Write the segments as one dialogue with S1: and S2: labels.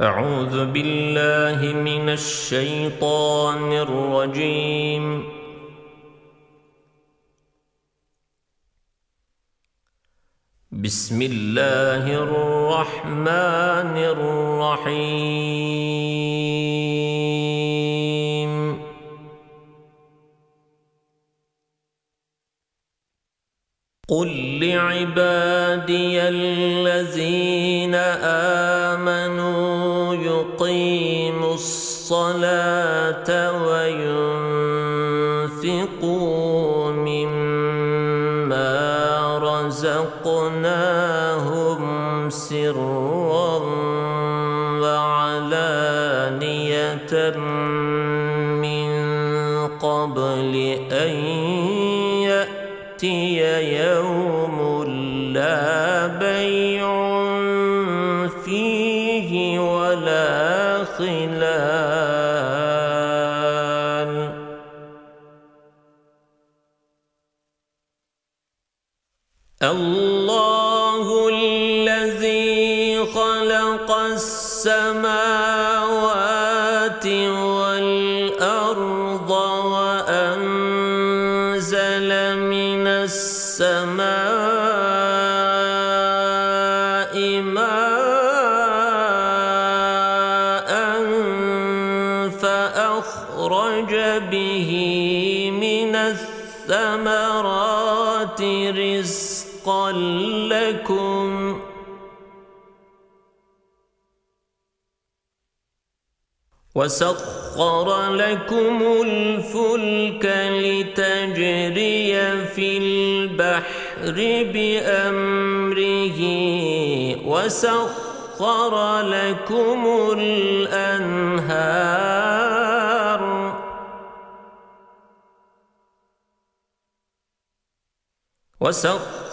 S1: أعوذ بالله من الشيطان الرجيم. بسم الله الرحمن الرحيم. قل لعبادي الذين آمنوا يقيموا الصلاة وينفقوا مما رزقناهم سرا وعلانية من قبل أن يأتي يوم لا بيع الله الذي خلق السماوات والأرض وأنزل من السماء رزقا لكم. وسخر لكم الفلك لتجري في البحر بأمره. وسخر لكم الأنهار. وسخر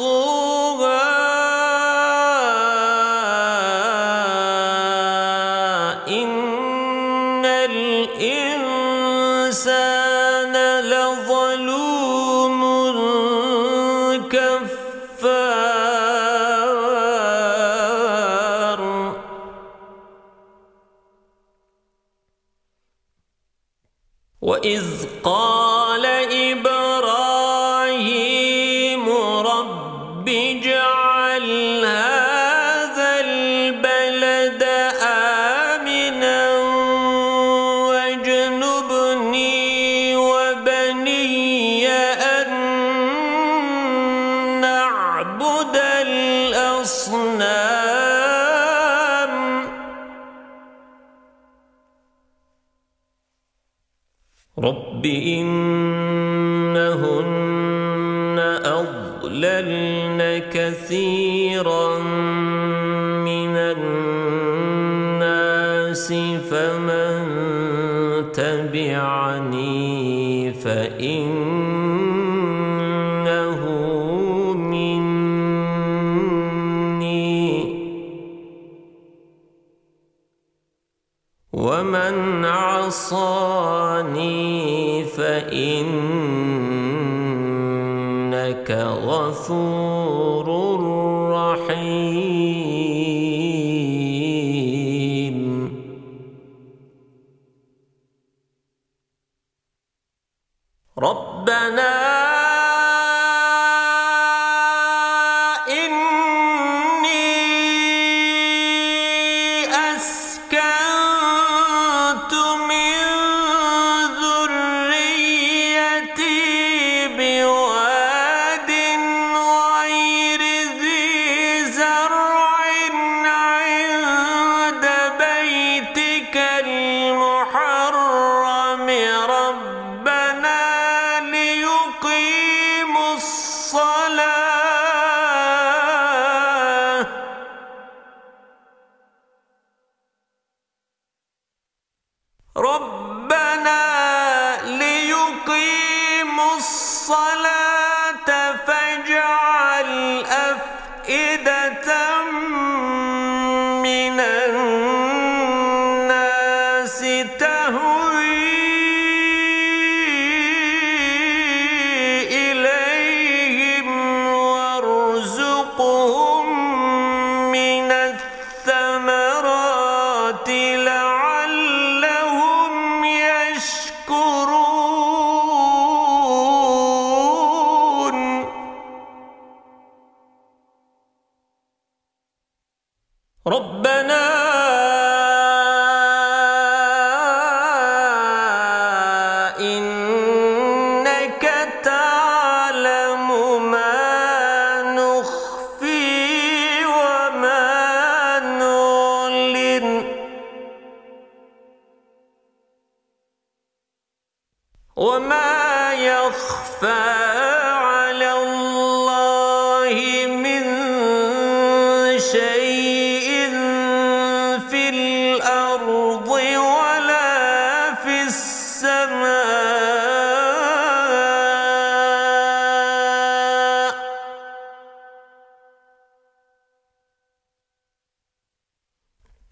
S1: تحصوها إن الإنسان لظلوم. نعبد الأصنام. رب إنهن أضللن كثيرا. ومن عصاني فإنك غفور رحيم ربنا وارزقهم من الثمرات لعلهم يشكرون. ربنا وما يخفى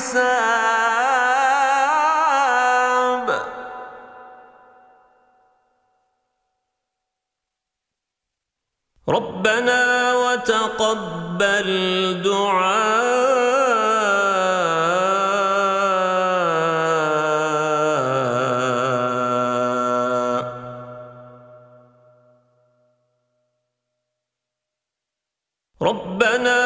S1: الحساب. ربنا وتقبل دعاء. ربنا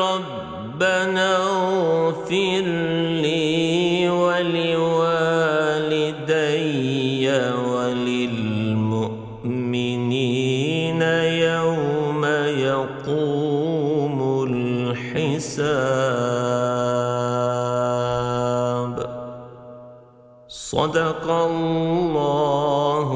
S1: ربنا اغفر لي ولوالدي وللمؤمنين يوم يقوم الحساب. صدق الله